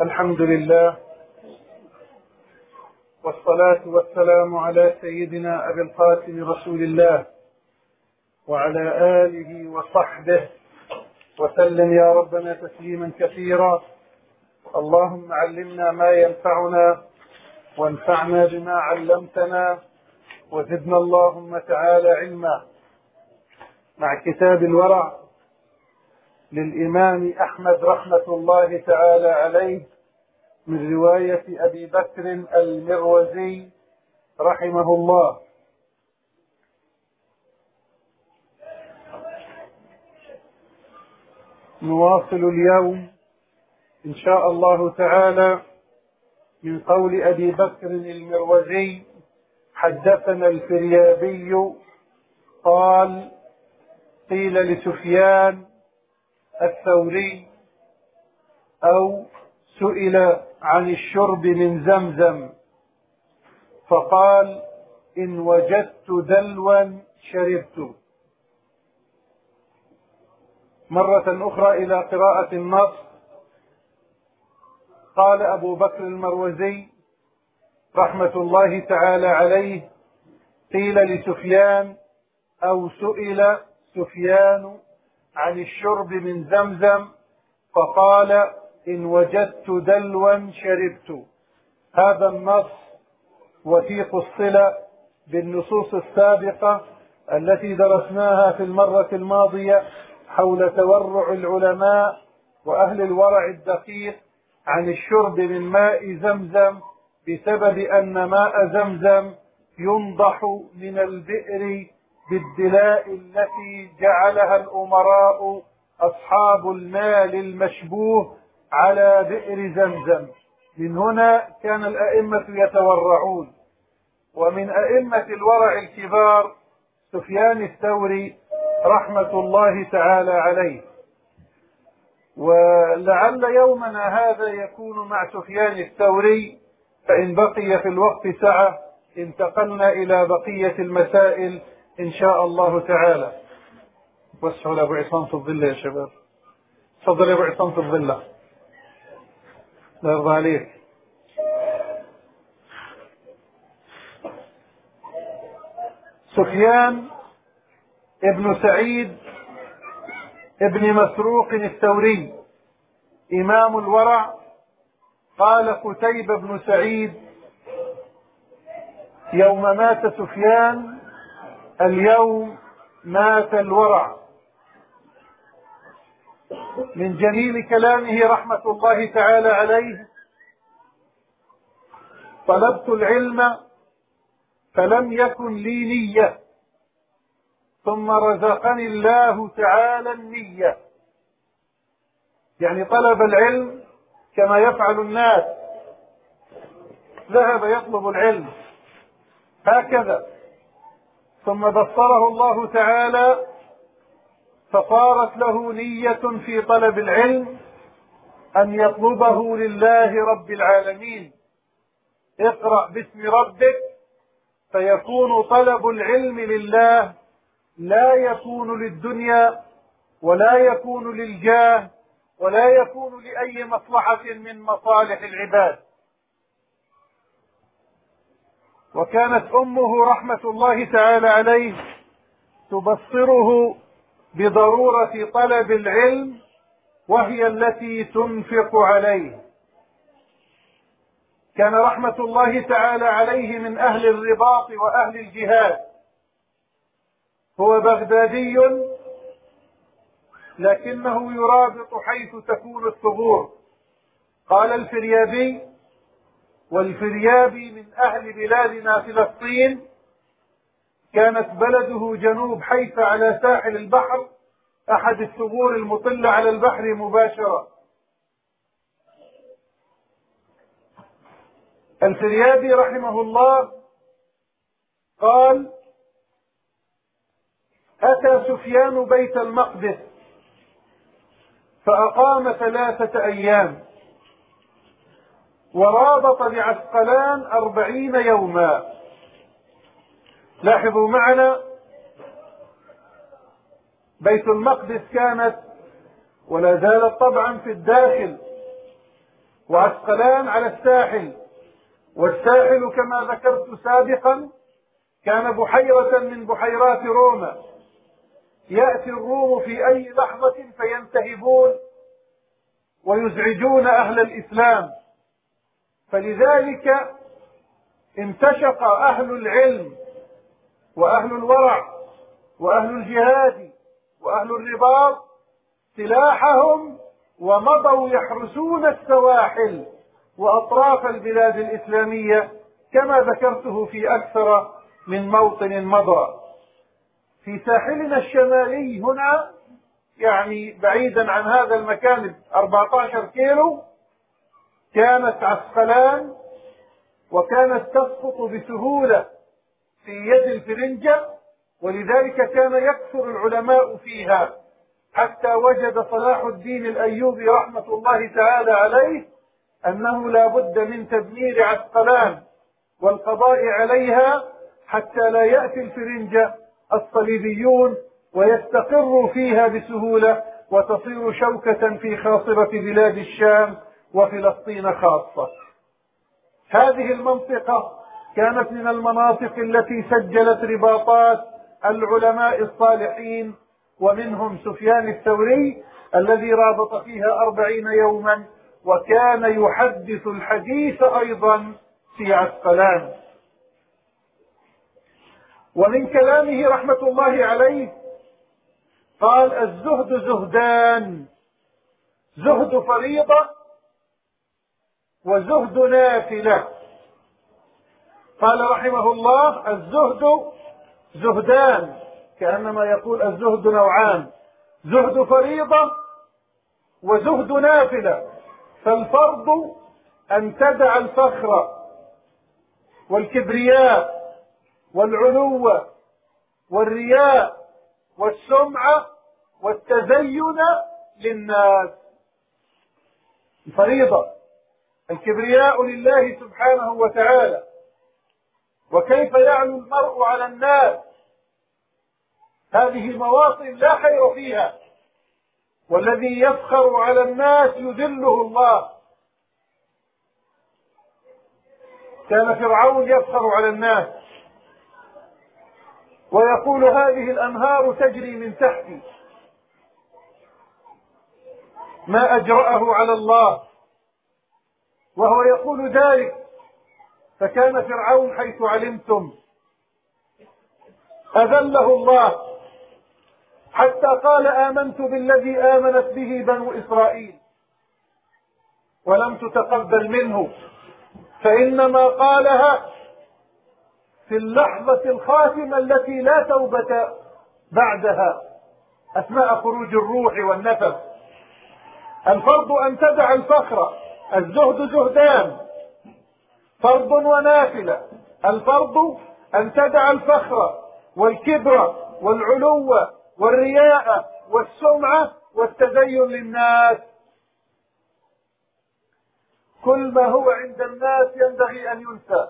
الحمد لله والصلاة والسلام على سيدنا أبي القاسم رسول الله وعلى آله وصحبه وسلم يا ربنا تسليما كثيرا. اللهم علمنا ما ينفعنا وانفعنا بما علمتنا وزدنا اللهم تعالى علما. مع كتاب الورع للإمام أحمد رحمة الله تعالى عليه من رواية أبي بكر المروزي رحمه الله. نواصل اليوم إن شاء الله تعالى من قول أبي بكر المروزي حدثنا الفريابي قال قيل لسفيان الثوري أو سئل عن الشرب من زمزم فقال إن وجدت دلوا شربت. مرة أخرى إلى قراءة النص قال أبو بكر المروزي رحمة الله تعالى عليه قيل لسفيان أو سئل سفيان عن الشرب من زمزم فقال إن وجدت دلوا شربت. هذا النص وثيق الصلة بالنصوص السابقة التي درسناها في المرة الماضية حول تورع العلماء وأهل الورع الدقيق عن الشرب من ماء زمزم بسبب أن ماء زمزم ينضح من البئر بالدلاء التي جعلها الأمراء أصحاب المال المشبوه على بئر زمزم. من هنا كان الأئمة يتورعون. ومن أئمة الورع الكبار سفيان الثوري رحمة الله تعالى عليه. ولعل يومنا هذا يكون مع سفيان الثوري فإن بقي في الوقت سعة انتقلنا إلى بقية المسائل إن شاء الله تعالى. وسعوا لأبو عصام في الظل يا شباب. تفضل يا أبو عصام في الظل. لا يرضى عليك. سفيان ابن سعيد ابن مسروق الثوري إمام الورع قال قتيبة بن سعيد يوم مات سفيان اليوم مات الورع. من جميل كلامه رحمة الله تعالى عليه طلبت العلم فلم يكن لي نية ثم رزقني الله تعالى النية. يعني طلب العلم كما يفعل الناس. ذهب يطلب العلم. هكذا. ثم بصره الله تعالى فصارت له نية في طلب العلم أن يطلبه لله رب العالمين. اقرأ باسم ربك فيكون طلب العلم لله لا يكون للدنيا ولا يكون للجاه ولا يكون لأي مصلحة من مصالح العباد. وكانت أمه رحمة الله تعالى عليه تبصره بضرورة طلب العلم وهي التي تنفق عليه. كان رحمة الله تعالى عليه من أهل الرباط وأهل الجهاد. هو بغدادي لكنه يرابط حيث تكون الثغور. قال الفريابي والفريابي من أهل بلادنا فلسطين كانت بلده جنوب حيث على ساحل البحر أحد الثغور المطلة على البحر مباشرة. الفريابي رحمه الله قال أتى سفيان بيت المقدس فأقام ثلاثة أيام. ورابط بعسقلان أربعين يوما. لاحظوا معنا بيت المقدس كانت ولا زالت طبعا في الداخل وعسقلان على الساحل. والساحل كما ذكرت سابقا كان بحيرة من بحيرات روما. يأتي الروم في أي لحظة فينتهبون ويزعجون أهل الإسلام. فلذلك انتشق أهل العلم وأهل الورع وأهل الجهاد وأهل الرباط سلاحهم ومضوا يحرسون السواحل وأطراف البلاد الإسلامية كما ذكرته في أكثر من موطن مضى. في ساحلنا الشمالي هنا يعني بعيدا عن هذا المكان 14 كيلو كانت عسقلان وكانت تسقط بسهولة في يد الفرنجة ولذلك كان يكثر العلماء فيها حتى وجد صلاح الدين الأيوبي رحمة الله تعالى عليه أنه لا بد من تدمير عسقلان والقضاء عليها حتى لا يأتي الفرنجة الصليبيون ويستقروا فيها بسهولة وتصير شوكة في خاصرة بلاد الشام وفلسطين خاصة. هذه المنطقة كانت من المناطق التي سجلت رباطات العلماء الصالحين ومنهم سفيان الثوري الذي رابط فيها أربعين يوما وكان يحدث الحديث أيضا في عسقلان. ومن كلامه رحمة الله عليه قال الزهد زهدان زهد فريضة وزهد نافلة. قال رحمه الله الزهد زهدان كأنما يقول الزهد نوعان. زهد فريضة وزهد نافلة. فالفرض أن تدع الفخر والكبرياء والعلو والرياء والسمعة والتزين للناس. فريضة. الكبرياء لله سبحانه وتعالى. وكيف يعلو المرء على الناس؟ هذه مواطن لا خير فيها. والذي يفخر على الناس يذله الله. كان فرعون يفخر على الناس. ويقول هذه الأنهار تجري من تحتي. ما أجرأه على الله. وهو يقول ذلك فكان فرعون حيث علمتم. أذله الله. حتى قال آمنت بالذي آمنت به بنو إسرائيل. ولم تتقبل منه. فإنما قالها في اللحظة الخاتمة التي لا توبة بعدها. أثناء خروج الروح والنفس. الفرض أن تدع الفخر. الزهد زهدان. فرض ونافلة. الفرض أن تدع الفخر والكبر والعلو والرياء والسمعة والتزين للناس. كل ما هو عند الناس ينبغي أن ينسى.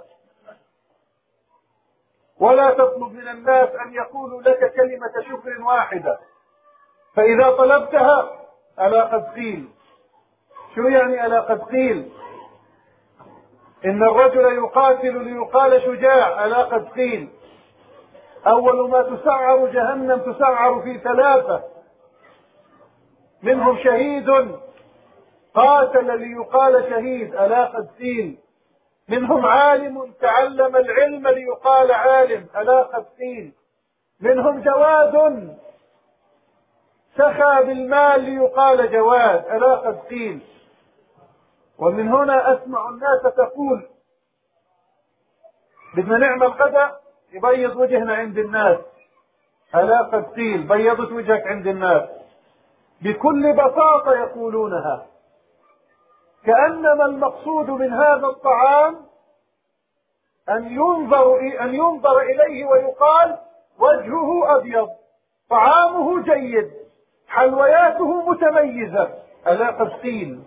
ولا تطلب من الناس أن يقولوا لك كلمة شكر واحدة. فإذا طلبتها ألا قد قيل شو يعني ألا قد قيل. إن الرجل يقاتل ليقال شجاع ألا قد قيل. أول ما تسعر جهنم تسعر في ثلاثة. منهم شهيد. قاتل ليقال شهيد ألا قد قيل. منهم عالم تعلم العلم ليقال عالم ألا قد قيل. منهم جواد. سخى بالمال ليقال جواد ألا قد قيل. ومن هنا أسمع الناس تقول بدنا نعمل غدا يبيض وجهنا عند الناس ألا قد قيل بيضت وجهك عند الناس. بكل بساطة يقولونها. كأنما المقصود من هذا الطعام أن ينظر أن ينظر إليه ويقال وجهه أبيض طعامه جيد حلوياته متميزة. ألا قد قيل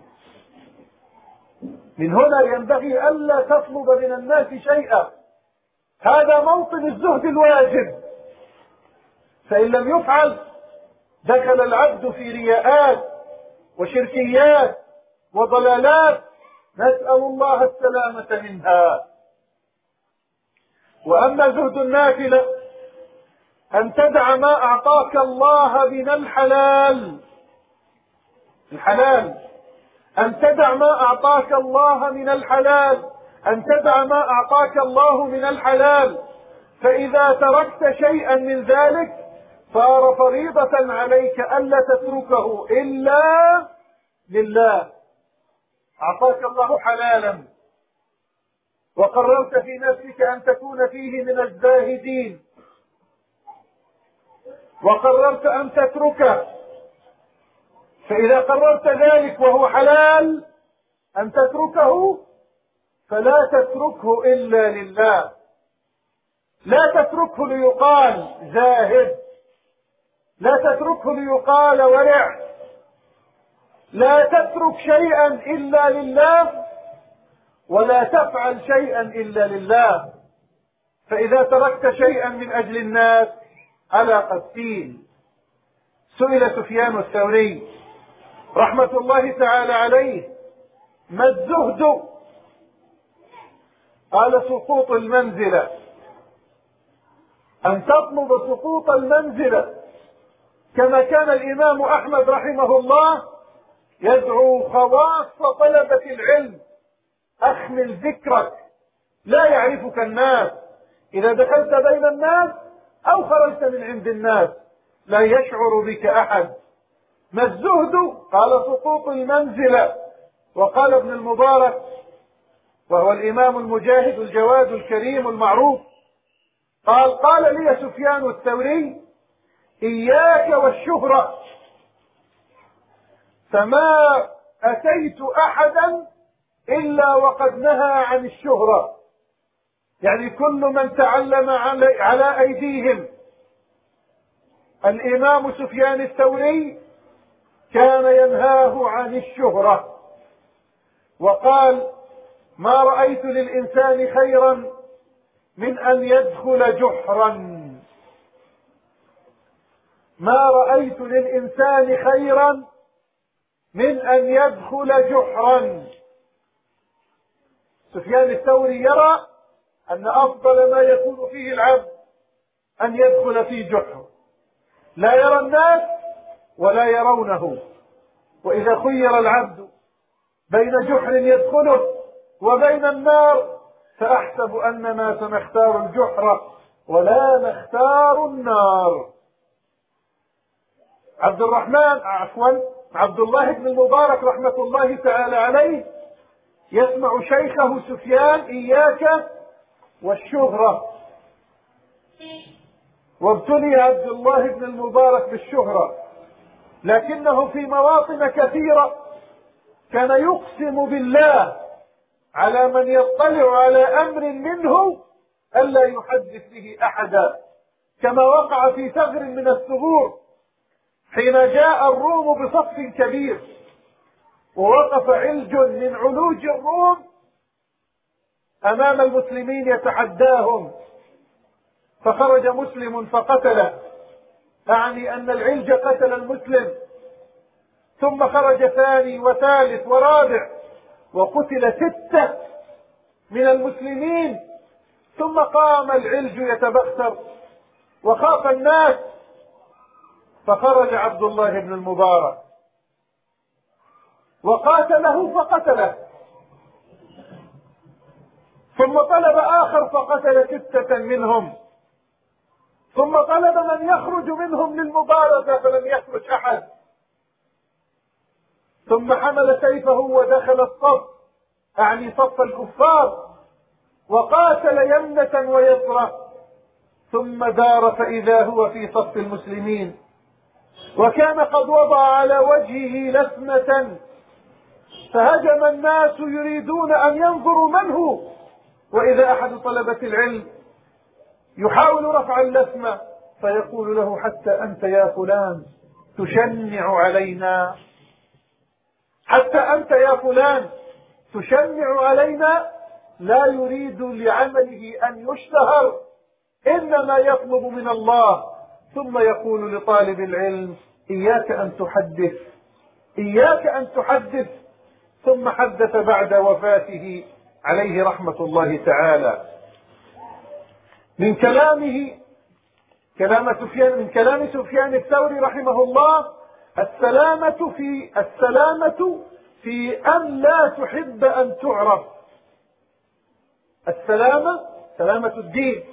من هنا ينبغي ألا تطلب من الناس شيئا. هذا موطن الزهد الواجب. فإن لم يفعل دخل العبد في رياءات وشركيات وضلالات. نسأل الله السلامة منها. وأما زهد النافلة أن تدع ما أعطاك الله من الحلال. الحلال. أن تدع ما أعطاك الله من الحلال أن تدع ما أعطاك الله من الحلال. فإذا تركت شيئا من ذلك صار فريضة عليك ألا تتركه إلا لله. أعطاك الله حلالا. وقررت في نفسك أن تكون فيه من الزاهدين. وقررت أن تتركه. فإذا قررت ذلك وهو حلال أن تتركه فلا تتركه إلا لله. لا تتركه ليقال زاهد. لا تتركه ليقال ورع لا تترك شيئا إلا لله ولا تفعل شيئا إلا لله. فإذا تركت شيئا من أجل الناس على قسيم سئل سفيان الثوري. رحمة الله تعالى عليه ما الزهد؟ قال سقوط المنزلة أن تطلب سقوط المنزلة كما كان الإمام أحمد رحمه الله يدعو خواص طلبة العلم أحمل ذكرك لا يعرفك الناس. إذا دخلت بين الناس أو خرجت من عند الناس لا يشعر بك أحد. ما الزهد؟ قال سقوط المنزلة وقال ابن المبارك وهو الإمام المجاهد الجواد الكريم المعروف قال قال لي سفيان الثوري إياك والشهرة. فما أتيت أحدا إلا وقد نهى عن الشهرة. يعني كل من تعلم على أيديهم. الإمام سفيان الثوري كان ينهاه عن الشهرة. وقال ما رأيت للإنسان خيرا من أن يدخل جحرا. ما رأيت للإنسان خيرا من أن يدخل جحرا. سفيان الثوري يرى أن أفضل ما يكون فيه العبد أن يدخل في جحر. لا يرى الناس ولا يرونه. وإذا خير العبد بين جحر يدخله وبين النار فأحسب أننا سنختار الجحر ولا نختار النار. عبد الرحمن عفوا عبد الله بن المبارك رحمة الله تعالى عليه يسمع شيخه سفيان إياك والشهرة. وابتلي عبد الله بن المبارك بالشهرة. لكنه في مواطن كثيرة كان يقسم بالله على من يطلع على أمر منه ألا يحدث به أحدا كما وقع في ثغر من الثغور حين جاء الروم بصف كبير ووقف علج من علوج الروم أمام المسلمين يتحداهم فخرج مسلم فقتله. اعني أن العلج قتل المسلم. ثم خرج ثاني وثالث ورابع. وقتل ستة من المسلمين. ثم قام العلج يتبختر. وخاف الناس. فخرج عبد الله بن المبارك. وقاتله فقتله. ثم طلب آخر فقتل ستة منهم. ثم طلب من يخرج منهم للمبارزة فلم يخرج أحد. ثم حمل سيفه ودخل الصف أعني صف الكفار وقاتل يمنة ويسرى. ثم دار فإذا هو في صف المسلمين. وكان قد وضع على وجهه لثمة. فهجم الناس يريدون أن ينظروا من هو. وإذا أحد طلبة العلم يحاول رفع اللثمة فيقول له حتى أنت يا فلان تشنع علينا. حتى أنت يا فلان تشنع علينا لا يريد لعمله أن يشتهر إنما يطلب من الله. ثم يقول لطالب العلم إياك أن تحدث إياك أن تحدث. ثم حدث بعد وفاته عليه رحمة الله تعالى. من كلامه كلام سفيان من كلام سفيان الثوري رحمه الله السلامة في السلامة في أن لا تحب أن تعرف. السلامة سلامة الدين.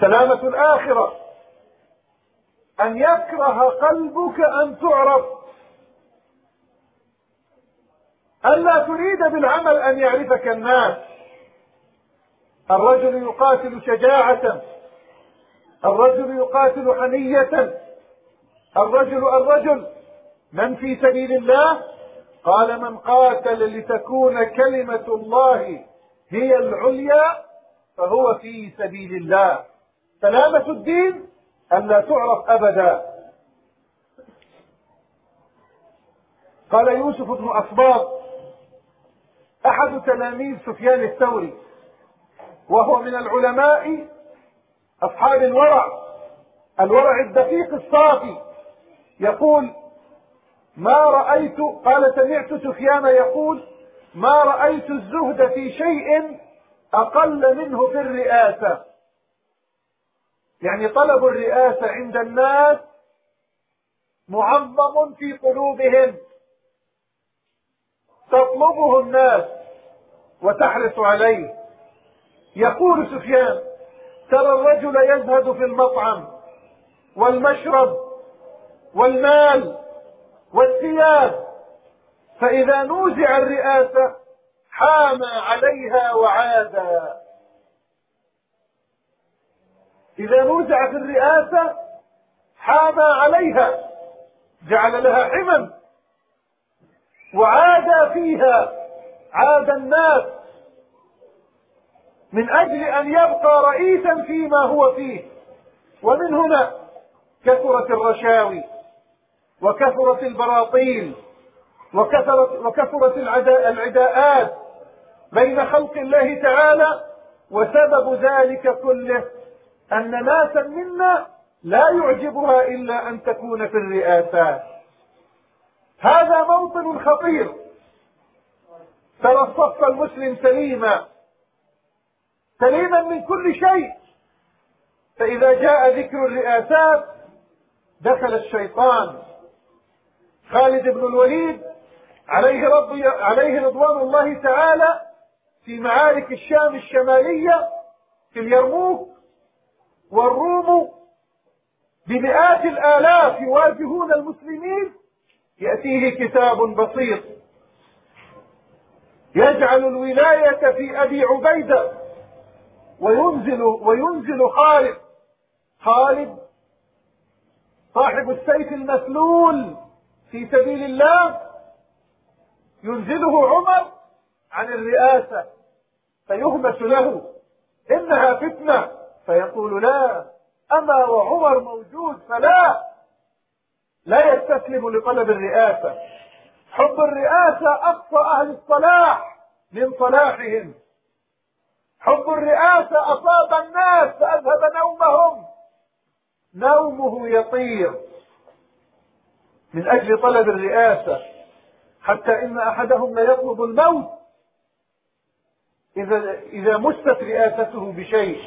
سلامة الآخرة. أن يكره قلبك أن تعرف. ألا تريد بالعمل أن يعرفك الناس. الرجل يقاتل شجاعة. الرجل يقاتل حنية الرجل الرجل من في سبيل الله؟ قال من قاتل لتكون كلمة الله هي العليا فهو في سبيل الله. سلامة الدين أن لا تعرف أبدا. قال يوسف بن أصباط أحد تلاميذ سفيان الثوري وهو من العلماء أصحاب الورع الورع الدقيق الصافي. يقول ما رأيت قال سمعت سفيان يقول ما رأيت الزهد في شيء أقل منه في الرئاسة. يعني طلب الرئاسة عند الناس معظم في قلوبهم. تطلبه الناس وتحرص عليه. يقول سفيان ترى الرجل يزهد في المطعم والمشرب والمال والثياب فإذا نوزع الرئاسة حام عليها وعادا إذا نوزع في الرئاسة حام عليها جعل لها حمم وعاد فيها عاد الناس من أجل أن يبقى رئيسا فيما هو فيه. ومن هنا كثرت الرشاوي وكثرت البراطيل وكثرت, وكثرت العداءات بين خلق الله تعالى وسبب ذلك كله أن ناسا منا لا يعجبها إلا أن تكون في الرئاسات. هذا موطن خطير. ترى الصف المسلم سليما. سليما من كل شيء. فإذا جاء ذكر الرئاسات دخل الشيطان. خالد بن الوليد عليه, رضي عليه رضوان الله تعالى في معارك الشام الشمالية في اليرموك والروم بمئات الآلاف يواجهون المسلمين. يأتيه كتاب بسيط. يجعل الولاية في أبي عبيدة. وينزل وينزل خالد. خالد صاحب السيف المسلول في سبيل الله. ينزله عمر عن الرئاسة. فيهمس له. إنها فتنة. فيقول لا. أما وعمر موجود فلا. لا يستسلم لطلب الرئاسة. حب الرئاسة أقصى أهل الصلاح من صلاحهم. حب الرئاسة أصاب الناس فأذهب نومهم. نومه يطير من أجل طلب الرئاسة حتى إن أحدهم ليطلب الموت. إذا إذا مست رئاسته بشيء.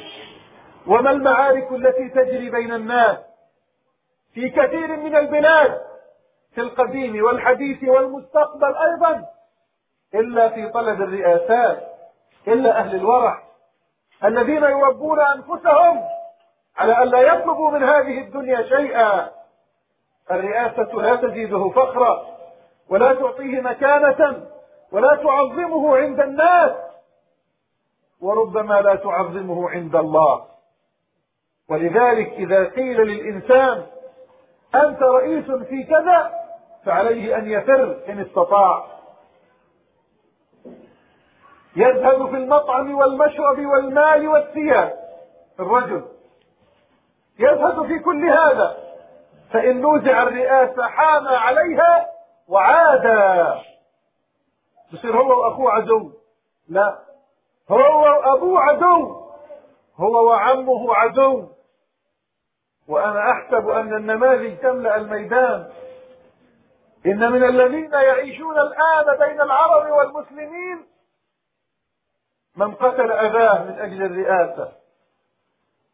وما المعارك التي تجري بين الناس؟ في كثير من البلاد في القديم والحديث والمستقبل أيضا إلا في طلب الرئاسات إلا أهل الورع. الذين يربون أنفسهم على أن لا يطلبوا من هذه الدنيا شيئا. الرئاسة لا تزيده فخرا ولا تعطيه مكانة ولا تعظمه عند الناس وربما لا تعظمه عند الله. ولذلك إذا قيل للإنسان أنت رئيس في كذا فعليه أن يفر إن استطاع. يذهب في المطعم والمشرب والمال والثياب. الرجل يذهب في كل هذا فإن نوزع الرئاسة حام عليها وعاد يصير هو وأخوه عدو. لا هو وأبوه عدو. هو وعمه عدو. وأنا أحسب أن النماذج تملأ الميدان. إن من الذين يعيشون الآن بين العرب والمسلمين من قتل أباه من أجل الرئاسة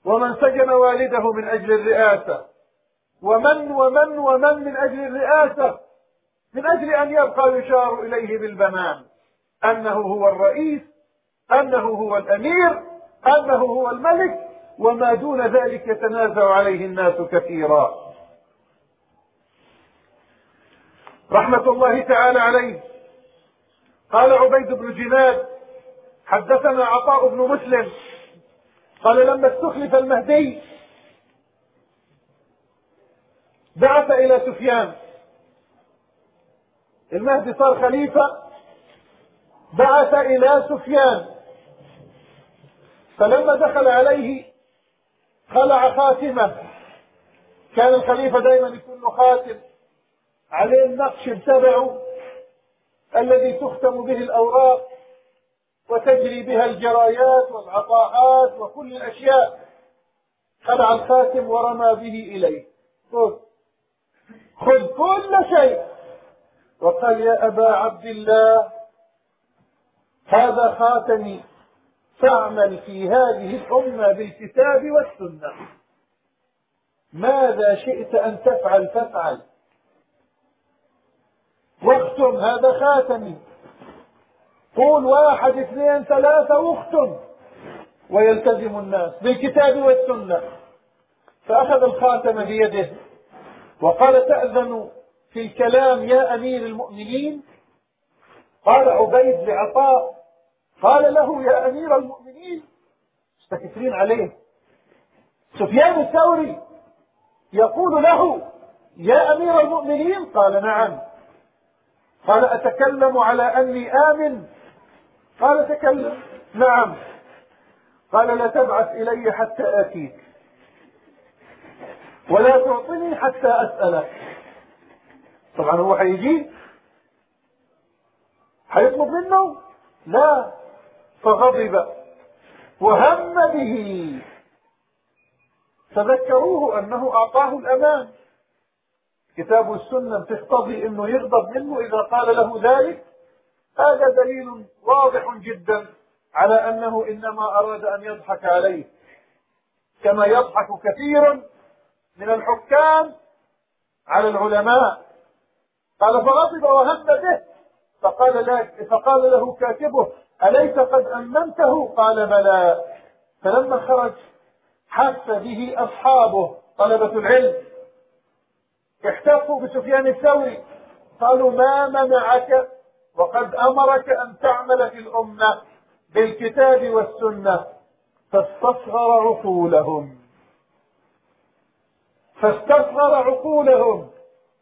ومن سجن والده من أجل الرئاسة ومن ومن ومن من أجل الرئاسة من أجل أن يبقى يشار إليه بالبنان أنه هو الرئيس أنه هو الأمير أنه هو الملك وما دون ذلك يتنازع عليه الناس كثيرا. رحمة الله تعالى عليه. قال عبيد بن جناد حدثنا عطاء بن مسلم قال لما استخلف المهدي بعث إلى سفيان. المهدي صار خليفة بعث إلى سفيان. فلما دخل عليه خلع خاتمه كان الخليفة دائما يكون له خاتم عليه النقش تبعه الذي تختم به الأوراق. وتجري بها الجرايات والعطاءات وكل الأشياء. خلع الخاتم ورمى به إليه. خذ. خذ كل شيء. وقال يا أبا عبد الله هذا خاتمي. فاعمل في هذه الأمة بالكتاب والسنة. ماذا شئت أن تفعل فافعل. واختم هذا خاتمي. قول واحد اثنين ثلاثة واختم. ويلتزم الناس بالكتاب والسنة. فأخذ الخاتم بيده وقال تأذن في الكلام يا أمير المؤمنين؟ قال عبيد لعطاء قال له يا أمير المؤمنين. مستكثرين عليه. سفيان الثوري يقول له يا أمير المؤمنين؟ قال نعم. قال أتكلم على أني آمن قال تكلم. نعم. قال لا تبعث إلي حتى آتيك. ولا تعطني حتى أسألك. طبعا هو حيجي. حيطلب منه؟ لا. فغضب. وهم به. فذكروه أنه أعطاه الأمان. كتاب السنة بتقتضي إنه يغضب منه إذا قال له ذلك. هذا دليل واضح جدا على أنه إنما أراد أن يضحك عليه كما يضحك كثير من الحكام على العلماء. قال فغضب وهم به. فقال, لا. فقال له كاتبه أليس قد أمنته؟ قال بلى. فلما خرج حس به أصحابه طلبة العلم. احتفوا بسفيان الثوري. قالوا ما منعك وقد أمرك أن تعمل في الأمة بالكتاب والسنة فاستصغر عقولهم. فاستصغر عقولهم.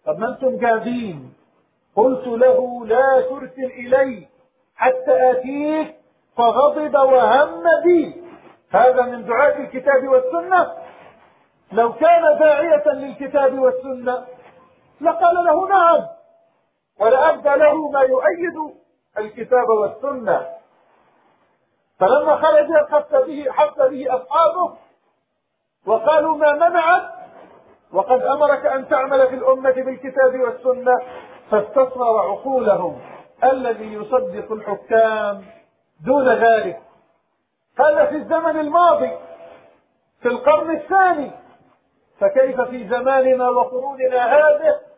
طب ما أنتم قاعدين قلت له لا ترسل إلي حتى آتيك فغضب وهم بي. هذا من دعاة الكتاب والسنة. لو كان داعية للكتاب والسنة لقال له نعم. ولأبدى له ما يؤيد الكتاب والسنة. فلما خرج حتى به حتى به أصحابه وقالوا ما منعك؟ وقد أمرك أن تعمل في الأمة بالكتاب والسنة فاستصغر عقولهم الذي يصدق الحكام دون ذلك. هذا في الزمن الماضي في القرن الثاني فكيف في زماننا وقروننا هذه؟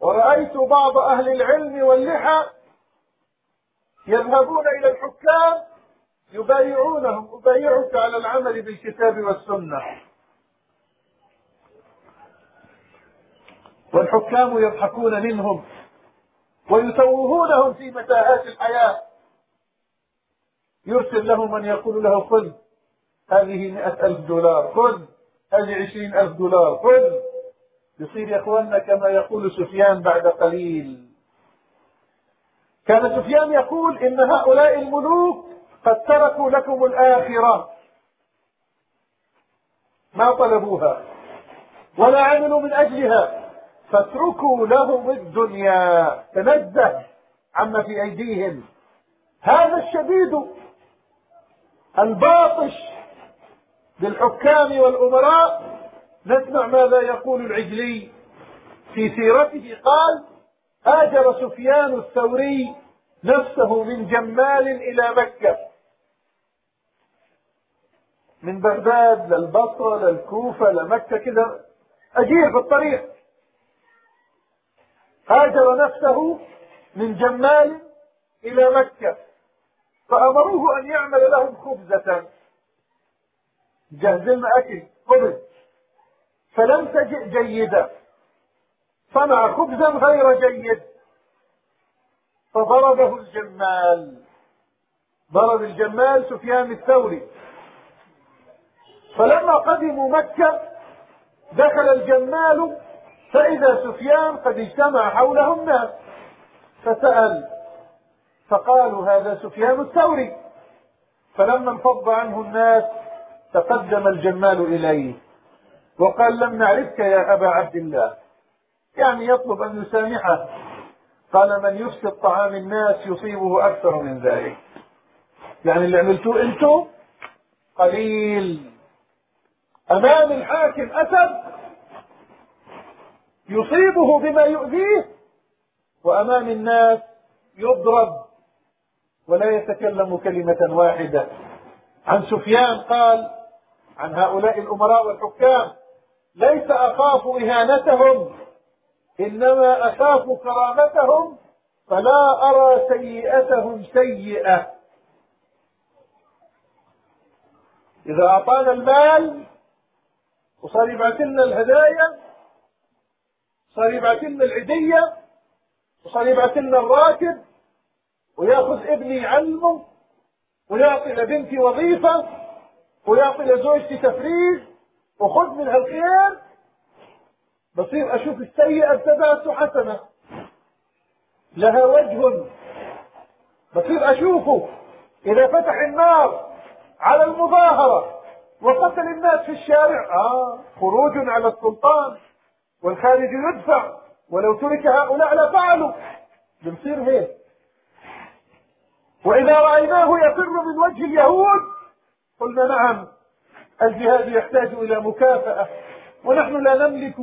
ورأيت بعض أهل العلم واللحى يذهبون إلى الحكام يبايعونهم أبايعك على العمل بالكتاب والسنة. والحكام يضحكون منهم ويتوهونهم في متاهات الحياة. يرسل له من يقول له خذ هذه مئة ألف دولار خذ هذه عشرين ألف دولار خذ. يصير يا إخواننا كما يقول سفيان بعد قليل. كان سفيان يقول إن هؤلاء الملوك قد تركوا لكم الآخرة. ما طلبوها ولا عملوا من أجلها. فاتركوا لهم الدنيا. تنزه عما في أيديهم. هذا الشديد الباطش بالحكام والأمراء نسمع ماذا يقول العجلي في سيرته. قال هاجر سفيان الثوري نفسه من جمال إلى مكة. من بغداد للبصرة للكوفة لمكة كده. أجير في الطريق. هاجر نفسه من جمال إلى مكة. فأمروه أن يعمل لهم خبزة. جهز لنا أكل خبز. فلم تجئ جيدة صنع خبزا غير جيد. فضربه الجمال. ضرب الجمال سفيان الثوري. فلما قدموا مكة دخل الجمال فإذا سفيان قد اجتمع حوله الناس فسأل فقالوا هذا سفيان الثوري. فلما انفض عنه الناس تقدم الجمال إليه. وقال لم نعرفك يا أبا عبد الله. يعني يطلب أن يسامحه. قال من يفسد طعام الناس يصيبه أكثر من ذلك. يعني اللي عملتوه أنتم قليل. أمام الحاكم أسد يصيبه بما يؤذيه وأمام الناس يضرب. ولا يتكلم كلمة واحدة. عن سفيان قال عن هؤلاء الأمراء والحكام ليس أخاف إهانتهم إنما أخاف كرامتهم فلا أرى سيئتهم سيئة. إذا أعطانا المال وصار يبعث لنا الهدايا صار يبعث لنا العيدية وصار يبعث لنا الراتب ويأخذ ابني يعلمه ويعطي لبنتي وظيفة ويعطي لزوجتي تفريج وخذ من هالخير بصير أشوف السيئة ابتدأت حسنة. لها وجه. بصير أشوفه إذا فتح النار على المظاهرة وقتل الناس في الشارع. آه خروج على السلطان والخارج يدفع. ولو ترك هؤلاء لفعلوا. بنصير هيك. وإذا رأيناه يفر من وجه اليهود قلنا نعم. الجهاد يحتاج إلى مكافأة. ونحن لا نملك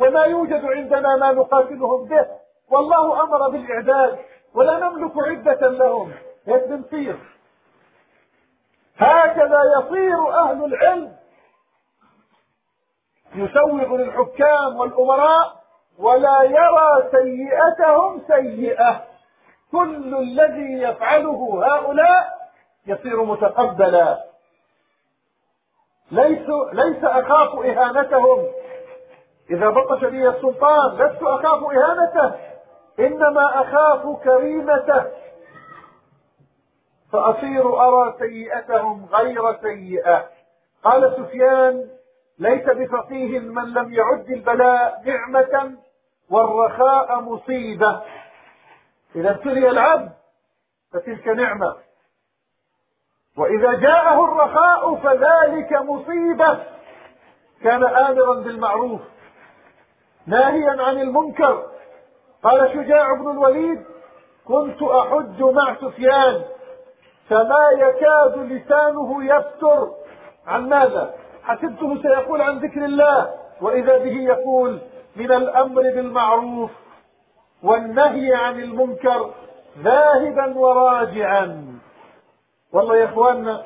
وما يوجد عندنا ما نقاتلهم به. والله أمر بالإعداد ولا نملك عدة لهم. بنصير هكذا يصير أهل العلم. يسوغ للحكام والأمراء ولا يرى سيئتهم سيئة. كل الذي يفعله هؤلاء يصير متقبلا. ليس ليس أخاف إهانتهم. إذا بطش بي السلطان لست أخاف إهانته. إنما أخاف كريمته. فأصير أرى سيئتهم غير سيئة. قال سفيان ليس بفقيه من لم يعد البلاء نعمة والرخاء مصيبة. إذا ابتلي العبد فتلك نعمة. وإذا جاءه الرخاء فذلك مصيبة. كان آمرا بالمعروف ناهيا عن المنكر. قال شجاع بن الوليد كنت أحج مع سفيان فما يكاد لسانه يفتر. عن ماذا؟ حسبته سيقول عن ذكر الله وإذا به يقول من الأمر بالمعروف والنهي عن المنكر ذاهبا وراجعا. والله يا إخواننا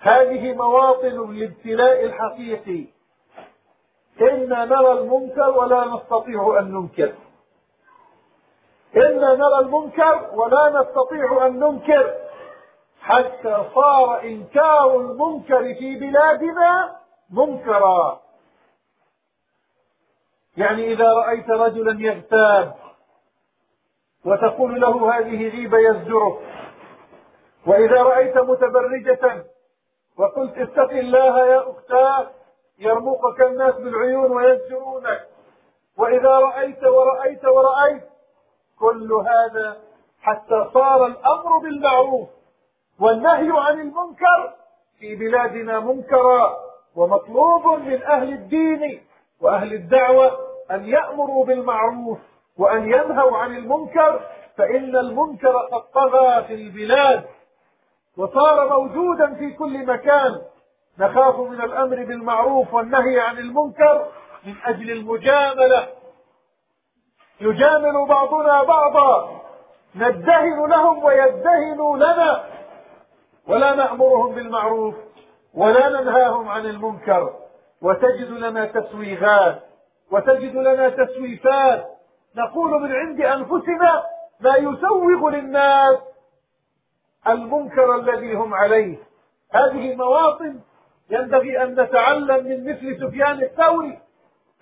هذه مواطن الابتلاء الحقيقي. إنا نرى المنكر ولا نستطيع أن ننكر. إنا نرى المنكر ولا نستطيع أن ننكر. حتى صار إنكار المنكر في بلادنا منكرا. يعني إذا رأيت رجلا يغتاب وتقول له هذه غيبة يزجرك وإذا رأيت متبرجة وقلت اتق الله يا أختاه يرمقك الناس بالعيون ويزجرونك. وإذا رأيت ورأيت ورأيت كل هذا حتى صار الأمر بالمعروف والنهي عن المنكر في بلادنا منكرا ومطلوب من أهل الدين وأهل الدعوة أن يأمروا بالمعروف وأن ينهوا عن المنكر فإن المنكر قد طغى في البلاد. وصار موجودا في كل مكان. نخاف من الأمر بالمعروف والنهي عن المنكر من أجل المجاملة. يجامل بعضنا بعضا. ندهن لهم ويدهنوا لنا. ولا نأمرهم بالمعروف ولا ننهاهم عن المنكر. وتجد لنا تسويغات. وتجد لنا تسويفات. نقول من عند أنفسنا ما يسوغ للناس المنكر الذي هم عليه. هذه مواطن ينبغي أن نتعلم من مثل سفيان الثوري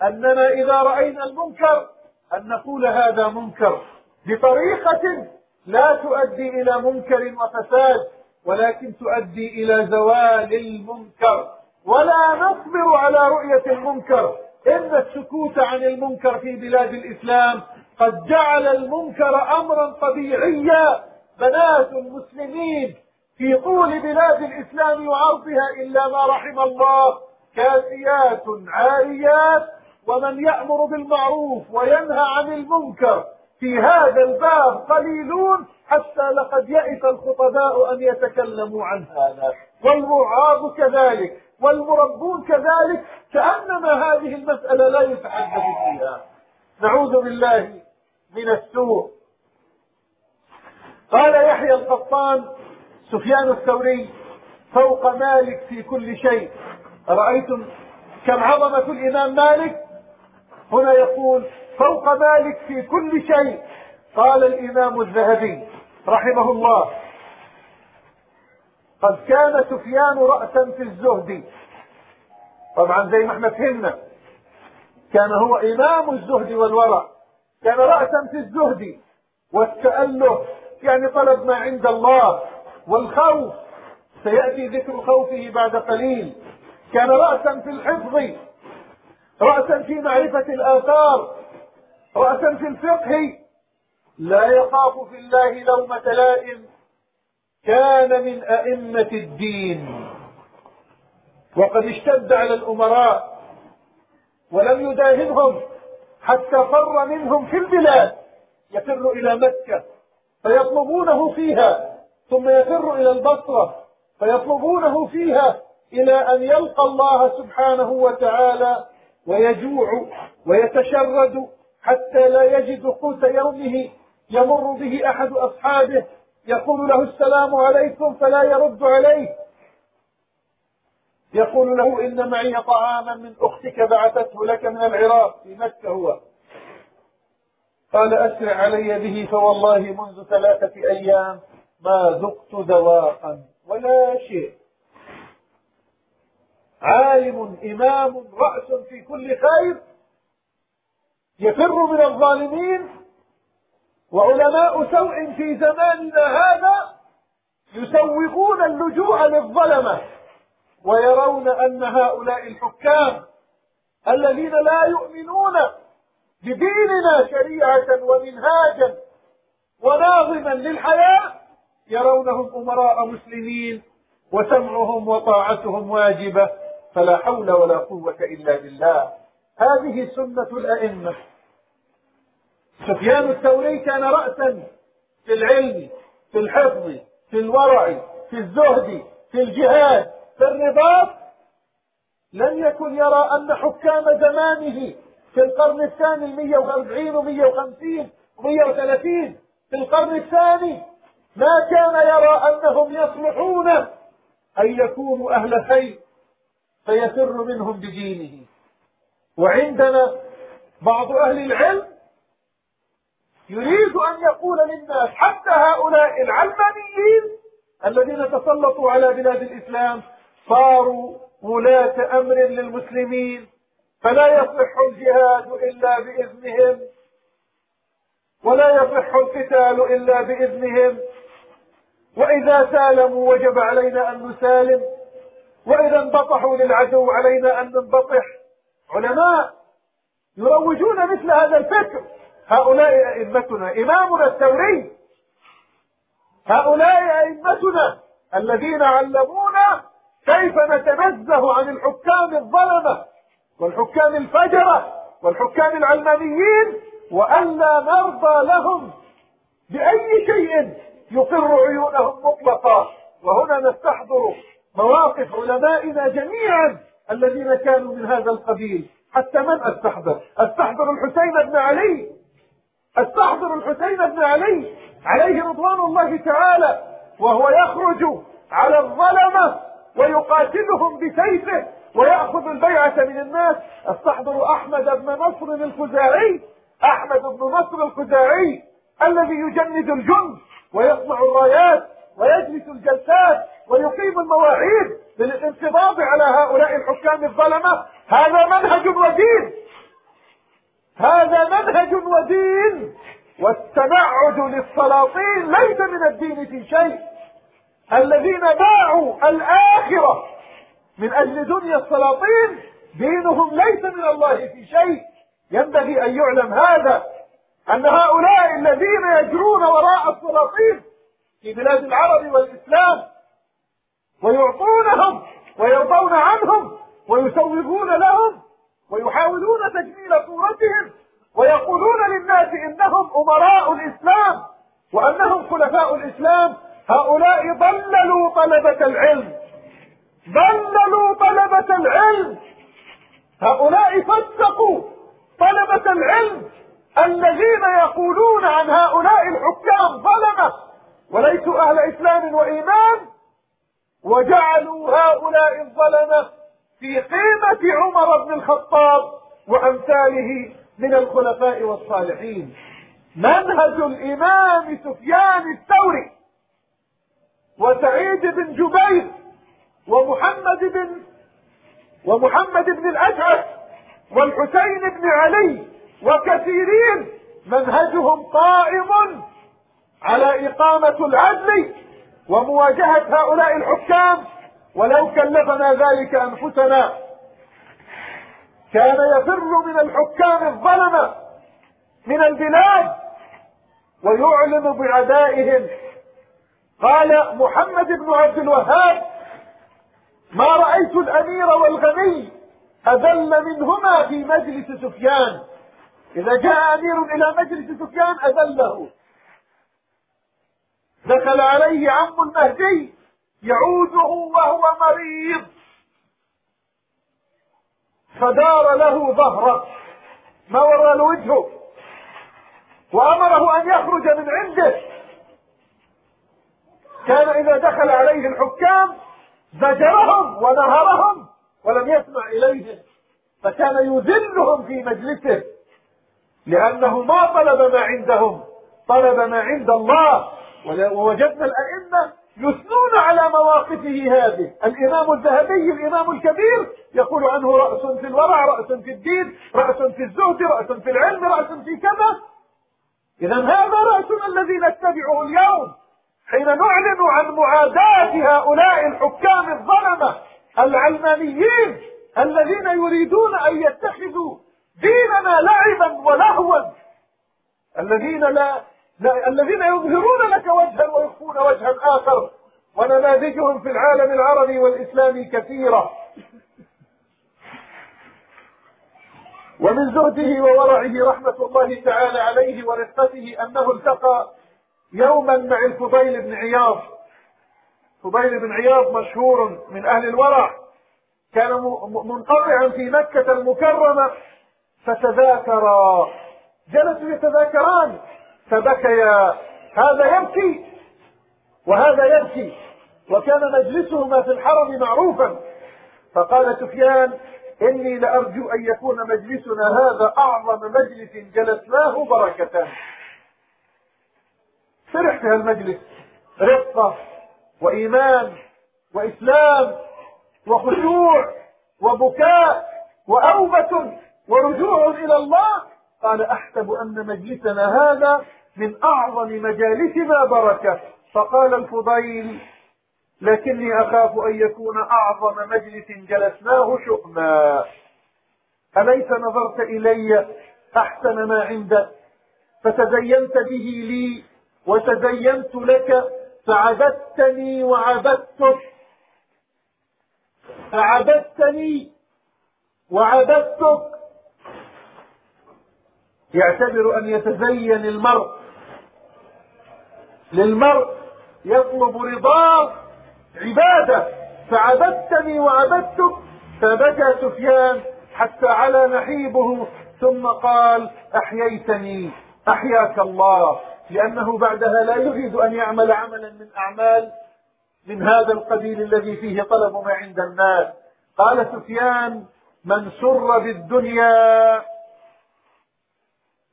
أننا إذا رأينا المنكر أن نقول هذا منكر بطريقة لا تؤدي إلى منكر وفساد ولكن تؤدي إلى زوال المنكر. ولا نصبر على رؤية المنكر. إن السكوت عن المنكر في بلاد الإسلام قد جعل المنكر أمرا طبيعيا بنات المسلمين في طول بلاد الإسلام وعرضها إلا ما رحم الله كاسيات عاريات ومن يأمر بالمعروف وينهى عن المنكر في هذا الباب قليلون حتى لقد يئس الخطباء أن يتكلموا عن هذا. والوعاظ كذلك والمربون كذلك كأنما هذه المسألة لا يتحدث فيها. نعوذ بالله من السوء. قال يحيى القطان سفيان الثوري فوق مالك في كل شيء. أرأيتم كم عظمة الإمام مالك؟ هنا يقول فوق مالك في كل شيء. قال الإمام الذهبي رحمه الله. قد كان سفيان رأسا في الزهد. طبعا زي ما إحنا فهمنا. كان هو إمام الزهد والورع. كان رأسا في الزهد. والتأله يعني طلب ما عند الله. والخوف سيأتي ذكر خوفه بعد قليل. كان رأسا في الحفظ رأسا في معرفة الآثار رأسا في الفقه. لا يخاف في الله لومة لائم كان من أئمة الدين. وقد اشتد على الأمراء ولم يداهنهم حتى فر منهم في البلاد. يفر إلى مكة. فيطلبونه فيها ثم يفر إلى البصرة فيطلبونه فيها إلى أن يلقى الله سبحانه وتعالى ويجوع ويتشرد حتى لا يجد قوت يومه يمر به أحد أصحابه يقول له السلام عليكم فلا يرد عليه. يقول له إن معي طعاما من أختك بعثته لك من العراق في مكة هو. قال أسرع علي به فوالله منذ ثلاثة أيام ما ذقت ذواقا ولا شيء. عالم إمام رأس في كل خير يفر من الظالمين وعلماء سوء في زماننا هذا يسوقون اللجوء للظلمة ويرون أن هؤلاء الحكام الذين لا يؤمنون بديننا شريعة ومنهاجا وناظما للحياة يرونهم أمراء مسلمين وسمعهم وطاعتهم واجبة فلا حول ولا قوة إلا بالله. هذه سنة الأئمة. سفيان الثوري كان رأسا في العلم في الحفظ في الورع في الزهد في الجهاد في الرباط. لم يكن يرى أن حكام زمانه في القرن الثاني المية وأربعين ومية وخمسين ومية وثلاثين. في القرن الثاني ما كان يرى أنهم يصلحون أن يكونوا أهل خير فيفر منهم بدينه. وعندنا بعض أهل العلم يريد أن يقول للناس حتى هؤلاء العلمانيين الذين تسلطوا على بلاد الإسلام صاروا ولاة أمر للمسلمين. فلا يصح الجهاد إلا بإذنهم. ولا يصح القتال إلا بإذنهم. وإذا سالموا وجب علينا أن نسالم. وإذا انبطحوا للعدو علينا أن ننبطح. علماء يروجون مثل هذا الفكر. هؤلاء أئمتنا إمامنا الثوري. هؤلاء أئمتنا الذين علمونا كيف نتنزه عن الحكام الظلمة. والحكام الفجرة والحكام العلمانيين وألا نرضى لهم بأي شيء يقر عيونهم مطلقا. وهنا نستحضر مواقف علمائنا جميعا الذين كانوا من هذا القبيل. حتى من أستحضر؟ أستحضر الحسين بن علي. أستحضر الحسين بن علي. عليه رضوان الله تعالى. وهو يخرج على الظلمة ويقاتلهم بسيفه. ويأخذ البيعة من الناس. أستحضر أحمد بن نصر الخزاعي أحمد بن نصر الخزاعي الذي يجند الجند ويصنع الرايات ويجلس الجلسات ويقيم المواعيد للانقباض على هؤلاء الحكام الظلمة. هذا منهج ودين. هذا منهج ودين. والتنعد للسلاطين ليس من الدين في شيء. الذين باعوا الآخرة من أجل دنيا السلاطين دينهم ليس من الله في شيء. ينبغي أن يعلم هذا أن هؤلاء الذين يجرون وراء السلاطين في بلاد العرب والإسلام ويعطونهم ويرضون عنهم ويسوغون لهم ويحاولون تجميل صورتهم ويقولون للناس إنهم أمراء الإسلام وأنهم خلفاء الإسلام. هؤلاء ضللوا طلبة العلم. ضللوا طلبة العلم. هؤلاء فسقوا طلبة العلم. الذين يقولون عن هؤلاء الحكام ظلمة. وليسوا أهل إسلام وإيمان. وجعلوا هؤلاء الظلمة في قيمة عمر بن الخطاب وأمثاله من الخلفاء والصالحين. منهج الإمام سفيان الثوري وسعيد بن جبير ومحمد بن ومحمد بن الأشعث والحسين بن علي وكثيرين منهجهم قائم على إقامة العدل ومواجهة هؤلاء الحكام. ولو كلفنا ذلك أنفسنا كان يفر من الحكام الظلمة من البلاد ويعلن بعدائهم. قال محمد بن عبد الوهاب ما رأيت الأمير والغني أذل منهما في مجلس سفيان. إذا جاء أمير إلى مجلس سفيان أذله. دخل عليه عم المهدي يعوده وهو مريض. فدار له ظهره. ما ورى وجهه وأمره أن يخرج من عنده. كان إذا دخل عليه الحكام زجرهم ونهرهم ولم يسمع إليهم فكان يذلهم في مجلسه لأنه ما طلب ما عندهم طلب ما عند الله ووجدنا الأئمة يثنون على مواقفه هذه. الإمام الذهبي الإمام الكبير يقول عنه رأس في الورع رأس في الدين رأس في الزهد رأس في العلم رأس في كذا. إذا هذا رأسنا الذي نتبعه اليوم حين نعلن عن معاداة هؤلاء الحكام. العلمانيين الذين يريدون أن يتخذوا ديننا لعبا ولهوا. الذين لا لا الذين يظهرون لك وجها ويخفون وجها آخر. ونماذجهم في العالم العربي والإسلامي كثيرة. ومن زهده وورعه رحمة الله تعالى عليه ورفقته أنه التقى يوما مع الفضيل بن عياض. فضيل بن عياض مشهور من أهل الورع كان منقطعا في مكة المكرمة فتذاكرا جلسوا يتذاكران فبكيا هذا يبكي وهذا يبكي وكان مجلسهما في الحرم معروفا. فقال سفيان إني لأرجو أن يكون مجلسنا هذا أعظم مجلس جلسناه بركة. فرح في المجلس رقة وإيمان وإسلام وخشوع وبكاء وأوبة ورجوع إلى الله. قال أحسب أن مجلسنا هذا من أعظم مجالسنا بركة. فقال الفضيل لكني أخاف أن يكون أعظم مجلس جلسناه شؤما. أليس نظرت إلي أحسن ما عندك؟ فتزينت به لي وتزينت لك فعبدتني وعبدتك. فعبدتني وعبدتك. يعتبر أن يتزين المرء. للمرء يطلب رضاه عبادة. فعبدتني وعبدتك. فبكى سفيان حتى على نحيبه ثم قال أحييتني أحياك الله. لأنه بعدها لا يريد أن يعمل عملا من أعمال من هذا القبيل الذي فيه طلب ما عند الناس. قال سفيان من سر بالدنيا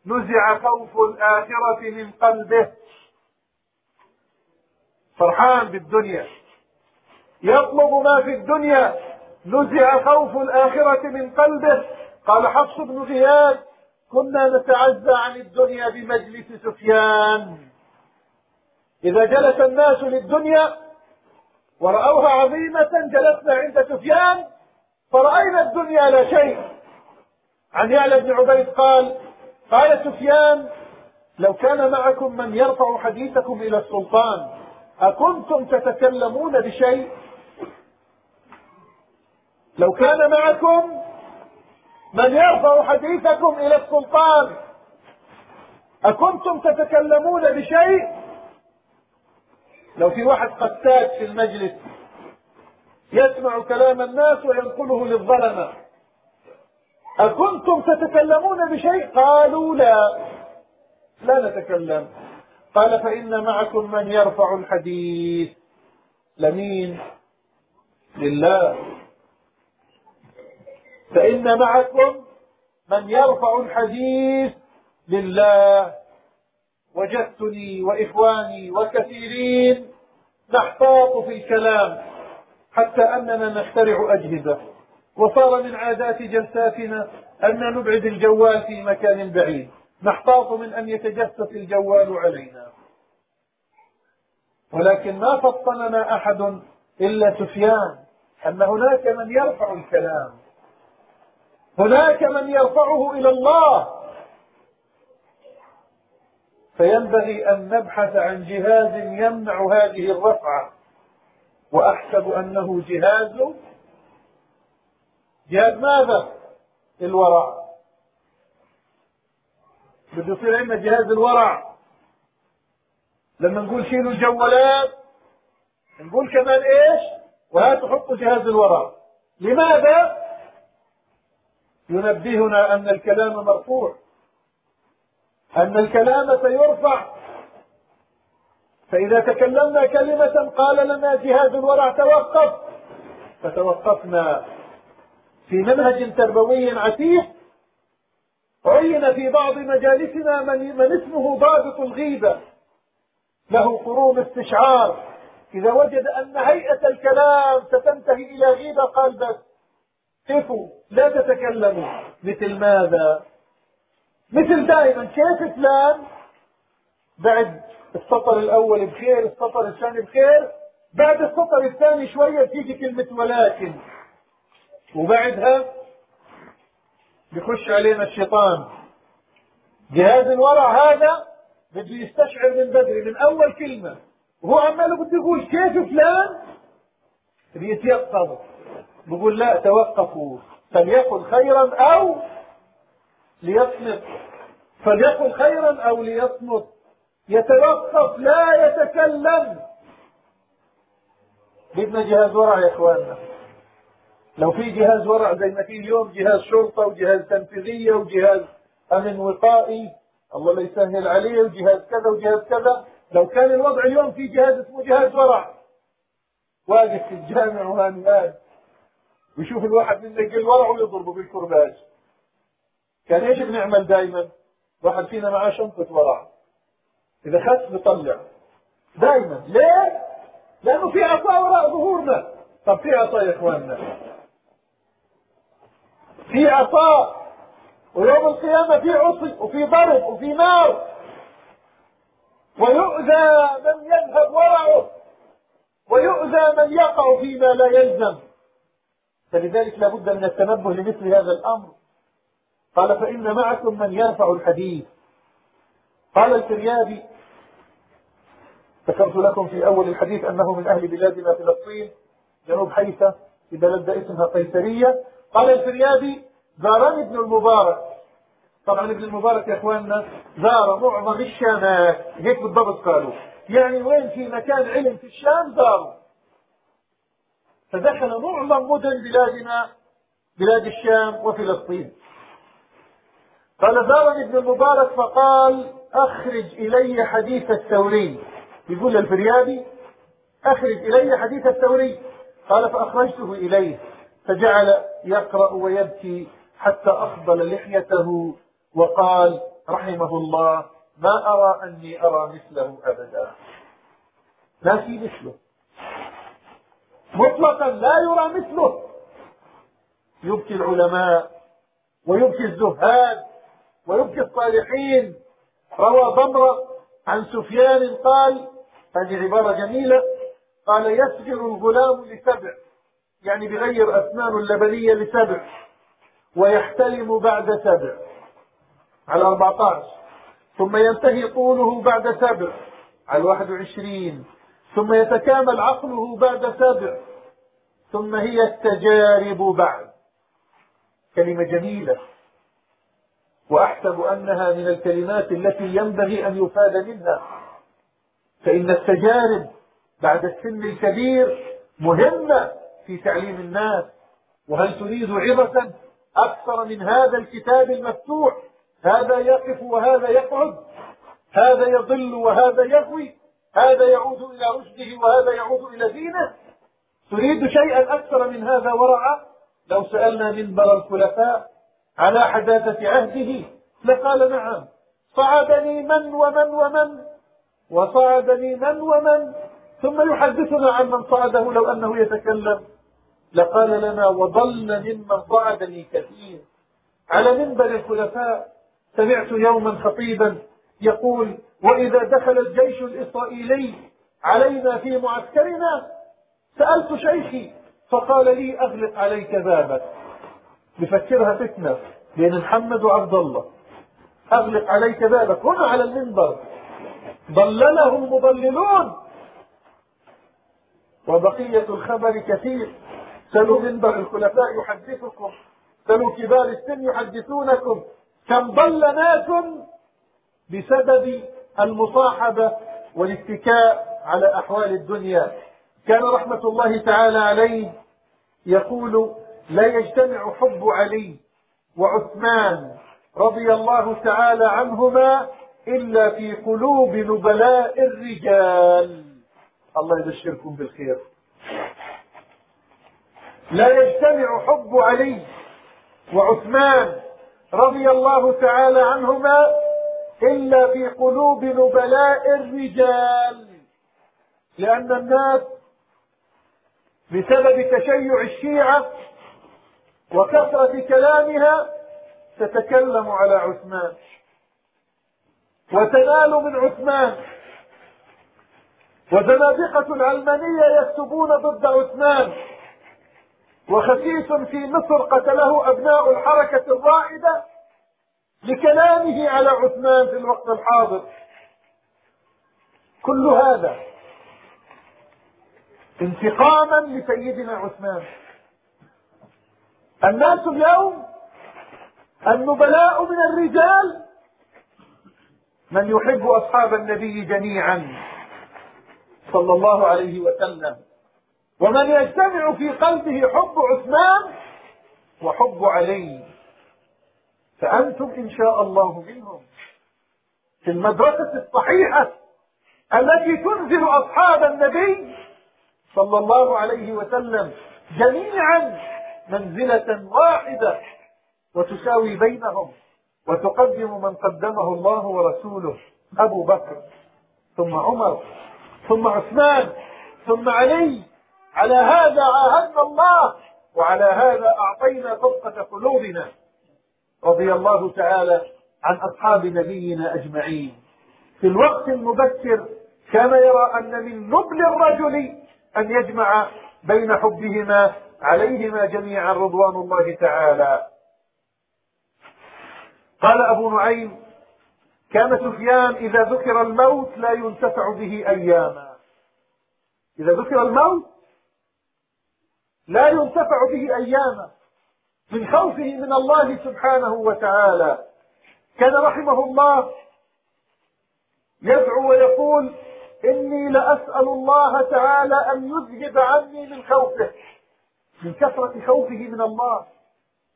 نزع خوف الآخرة من قلبه. فرحان بالدنيا. يطلب ما في الدنيا نزع خوف الآخرة من قلبه. قال حفص بن غياث كنا نتعزى عن الدنيا بمجلس سفيان. إذا جلس الناس للدنيا ورأوها عظيمة جلسنا عند سفيان فرأينا الدنيا لا شيء. عن يعلى بن عبيد قال قال سفيان لو كان معكم من يرفع حديثكم إلى السلطان أكنتم تتكلمون بشيء؟ لو كان معكم من يرفع حديثكم إلى السلطان أكنتم تتكلمون بشيء؟ لو في واحد قتاد في المجلس يسمع كلام الناس وينقله للظلمة أكنتم تتكلمون بشيء؟ قالوا لا لا نتكلم. قال فإن معكم من يرفع الحديث لمين؟ لله. فإن معكم من يرفع الحديث لله. وجدتني وإخواني وكثيرين نحتاط في الكلام حتى أننا نخترع أجهزة. وصار من عادات جلساتنا أن نبعد الجوال في مكان بعيد. نحتاط من أن يتجسس الجوال علينا. ولكن ما فطننا أحد إلا سفيان أن هناك من يرفع الكلام. هناك من يرفعه إلى الله فينبغي أن نبحث عن جهاز يمنع هذه الرفعة وأحسب أنه جهاز جهاز ماذا؟ الورع بده يصير عندنا جهاز الورع لما نقول شيلوا الجوالات نقول كمان إيش؟ وهاتوا حطوا جهاز الورع لماذا؟ ينبهنا أن الكلام مرفوع أن الكلام سيرفع. فإذا تكلمنا كلمة قال لنا جهاز الورع توقف فتوقفنا في منهج تربوي عتيق عين في بعض مجالسنا من, من اسمه ضابط الغيبة له قرون استشعار. إذا وجد أن هيئة الكلام ستنتهي إلى غيبة قال بس قفوا لا تتكلموا. مثل ماذا؟ مثل دائما كيف فلان بعد السطر الأول بخير السطر الثاني بخير. بعد السطر الثاني شوية تيجي كلمة ولكن. وبعدها بخش علينا الشيطان. جهاز الورع هذا بده يستشعر من بدري من أول كلمة. وهو عماله بده يقول كيف فلان بيتيقظ بقول لا توقفوا فليقل خيرا أو ليصمت. فليقل خيرا أو ليصمت. يتوقف لا يتكلم. بدنا جهاز ورع يا إخواننا. لو في جهاز ورع زي ما في اليوم جهاز شرطة وجهاز تنفيذية وجهاز أمن وقائي الله لا يسهل عليه وجهاز كذا وجهاز كذا. لو كان الوضع اليوم في جهاز اسمه جهاز ورع. واقف في الجامع وهان ويشوف الواحد منا يقل ورع ويضربه بالكرباج كان إيش بنعمل دائما؟ واحد فينا معاه شنطة ورع إذا خس بيطلع. دائما ليه؟ لأنه في عصا وراء ظهورنا. طب في عصا يا إخواننا؟ في عصا ويوم القيامة في عصي وفي ضرب وفي نار. ويؤذى من يذهب ورعه ويؤذى من يقع فيما لا يلزم. فلذلك لابد من التنبه لمثل هذا الأمر. قال فإن معكم من يرفع الحديث. قال الفريابي ذكرت لكم في أول الحديث أنه من أهل بلادنا فلسطين جنوب حيفا في بلدة اسمها قيسرية قال الفريابي زارني ابن المبارك. طبعا ابن المبارك يا إخواننا زار معظم الشامات هيك بالضبط قالوا. يعني وين في مكان علم في الشام زاروا. فدخل معظم مدن بلادنا بلاد الشام وفلسطين. قال زارني ابن المبارك فقال أخرج إلي حديث الثوري. يقول للفريابي أخرج إلي حديث الثوري. قال فأخرجته إليه. فجعل يقرأ ويبكي حتى أخضل لحيته وقال رحمه الله ما أرى أني أرى مثله أبدا. ما في مثله. مطلقا لا يرى مثله. يبكي العلماء ويبكي الزهاد ويبكي الصالحين. روى ضمرة عن سفيان قال هذه عبارة جميلة. قال يسجر الغلام لسبع يعني بغير أسنان اللبنية لسبع ويحتلم بعد سبع على 14 ثم ينتهي طوله بعد سبع على 21 ثم يتكامل عقله بعد سبع ثم هي التجارب بعد. كلمة جميلة. وأحسب أنها من الكلمات التي ينبغي أن يفاد منها. فإن التجارب بعد السن الكبير مهمة في تعليم الناس. وهل تريد عظة أكثر من هذا الكتاب المفتوح؟ هذا يقف وهذا يقعد. هذا يضل وهذا يغوي. هذا يعود إلى رشده وهذا يعود إلى دينه. تريد شيئا أكثر من هذا ورعا لو سألنا منبر الخلفاء على حداثة عهده لقال نعم. صعدني من ومن ومن؟ وصعدني من ومن؟ ثم يحدثنا عن من صعده لو أنه يتكلم. لقال لنا وضل ممن صعدني كثير. على منبر الخلفاء سمعت يوما خطيبا يقول وإذا دخل الجيش الإسرائيلي علينا في معسكرنا سألت شيخي فقال لي أغلق عليك بابك. بفكرها فتنة بين محمد وعبد الله. أغلق عليك بابك. هنا على المنبر. ضلله المضللون وبقية الخبر كثير. سلوا منبر الخلفاء يحدثكم. سلوا كبار السن يحدثونكم. كم ضل ناس بسبب المصاحبة والاتكاء على أحوال الدنيا. كان رحمة الله تعالى عليه يقول لا يجتمع حب علي وعثمان رضي الله تعالى عنهما إلا في قلوب نبلاء الرجال. الله يبشركم بالخير. لا يجتمع حب علي وعثمان رضي الله تعالى عنهما إلا في قلوب نبلاء الرجال. لأن الناس بسبب تشيع الشيعة وكثرة كلامها تتكلم على عثمان. وتنال من عثمان. وزنادقة العلمانية يكتبون ضد عثمان. وخسيس في مصر قتله أبناء الحركة الرائدة لكلامه على عثمان في الوقت الحاضر. كل هذا انتقاما لسيدنا عثمان. الناس اليوم النبلاء من الرجال من يحب أصحاب النبي جميعا صلى الله عليه وسلم. ومن يجتمع في قلبه حب عثمان وحب علي فأنتم إن شاء الله منهم. في المدرسة الصحيحة التي تنزل أصحاب النبي صلى الله عليه وسلم جميعا منزلة واحدة وتساوي بينهم وتقدم من قدمه الله ورسوله أبو بكر ثم عمر ثم عثمان ثم علي. على هذا عاهدنا الله وعلى هذا أعطينا طبقة قلوبنا. رضي الله تعالى عن أصحاب نبينا أجمعين. في الوقت المبكر كان يرى أن من نبل الرجل أن يجمع بين حبهما عليهما جميعا رضوان الله تعالى. قال أبو نعيم كان سفيان إذا ذكر الموت لا ينتفع به أياما. إذا ذكر الموت لا ينتفع به أياما. من خوفه من الله سبحانه وتعالى. كان رحمه الله يدعو ويقول إني لأسأل الله تعالى أن يذهب عني من خوفه من كثرة خوفه من الله.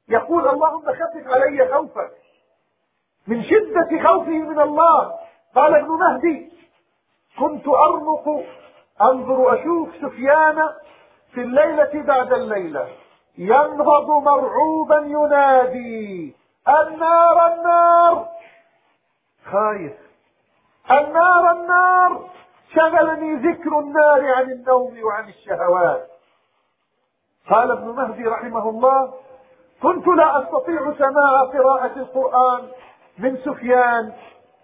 يقول اللهم خفف علي خوفك من شدة خوفه من الله. قال ابن مهدي كنت أرمق أنظر أشوف سفيان في الليلة بعد الليلة. ينهض مرعوبا ينادي. النار النار. خايف. النار النار. شغلني ذكر النار عن النوم وعن الشهوات. قال ابن مهدي رحمه الله كنت لا أستطيع سماع قراءة القرآن من سفيان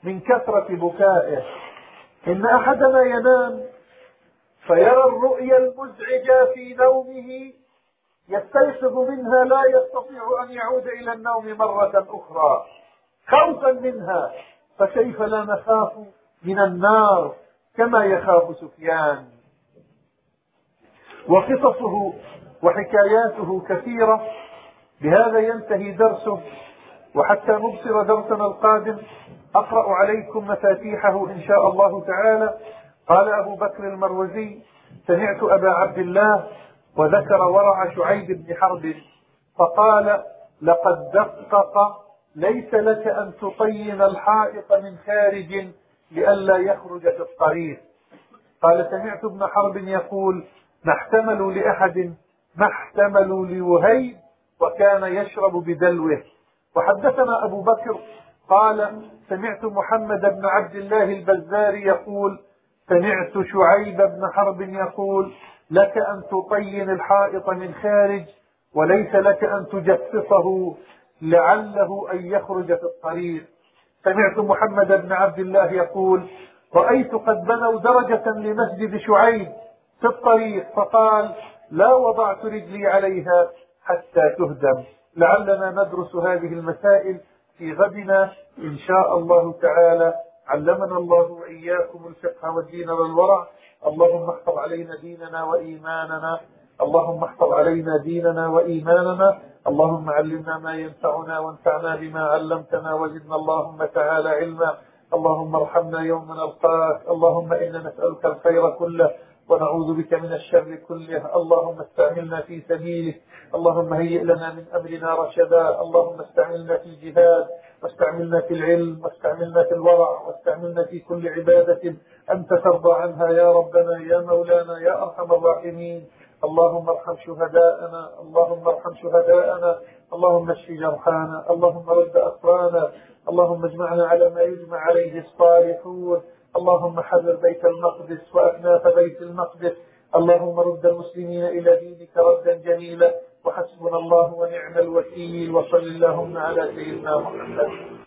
من كثرة بكائه. إن أحدنا ينام فيرى الرؤيا المزعجة في نومه يستيقظ منها لا يستطيع أن يعود إلى النوم مرة أخرى. خوفا منها. فكيف لا نخاف من النار كما يخاف سفيان؟ وقصصه وحكاياته كثيرة. بهذا ينتهي درسه وحتى نبصر درسنا القادم. أقرأ عليكم مفاتيحه إن شاء الله تعالى. قال أبو بكر المروزي سمعت أبا عبد الله وذكر ورع شعيب بن حرب فقال لقد دقق ليس لك أن تطين الحائط من خارج لئلا يخرج في الطريق. قال سمعت ابن حرب يقول ما احتملوا لأحد ما احتملوا لوهيب وكان يشرب بدلوه. وحدثنا أبو بكر قال سمعت محمد بن عبد الله البزاري يقول سمعت شعيب بن حرب يقول لك أن تطين الحائط من خارج وليس لك أن تجسسه لعله أن يخرج في الطريق. سمعت محمد بن عبد الله يقول رأيت قد بنوا درجة لمسجد شعيب في الطريق فقال لا وضعت رجلي عليها حتى تهدم. لعلنا ندرس هذه المسائل في غدنا إن شاء الله تعالى. علمنا الله وإياكم الفقه والدين والورع. اللهم احفظ علينا ديننا وإيماننا. اللهم احفظ علينا ديننا وإيماننا. اللهم علمنا ما ينفعنا وانفعنا بما علمتنا. وزدنا اللهم تعالى علما. اللهم ارحمنا يوم نلقاك. اللهم إنا نسألك الخير كله ونعوذ بك من الشر كله. اللهم استعملنا في سبيلك. اللهم هيئ لنا من أمرنا رشدا. اللهم استعملنا في الجهاد. واستعملنا في العلم واستعملنا في الورع واستعملنا في كل عبادة أنت ترضى عنها يا ربنا يا مولانا يا أرحم الراحمين. اللهم ارحم شهداءنا اللهم ارحم شهداءنا اللهم اشف جرحانا اللهم رد أسرانا اللهم اجمعنا على ما يجمع عليه الصالحون. اللهم حرر بيت المقدس وأكناف بيت المقدس. اللهم رد المسلمين إلى دينك ردا جميلا. وحسبنا الله ونعم الوكيل وصل اللهم على سيدنا محمد.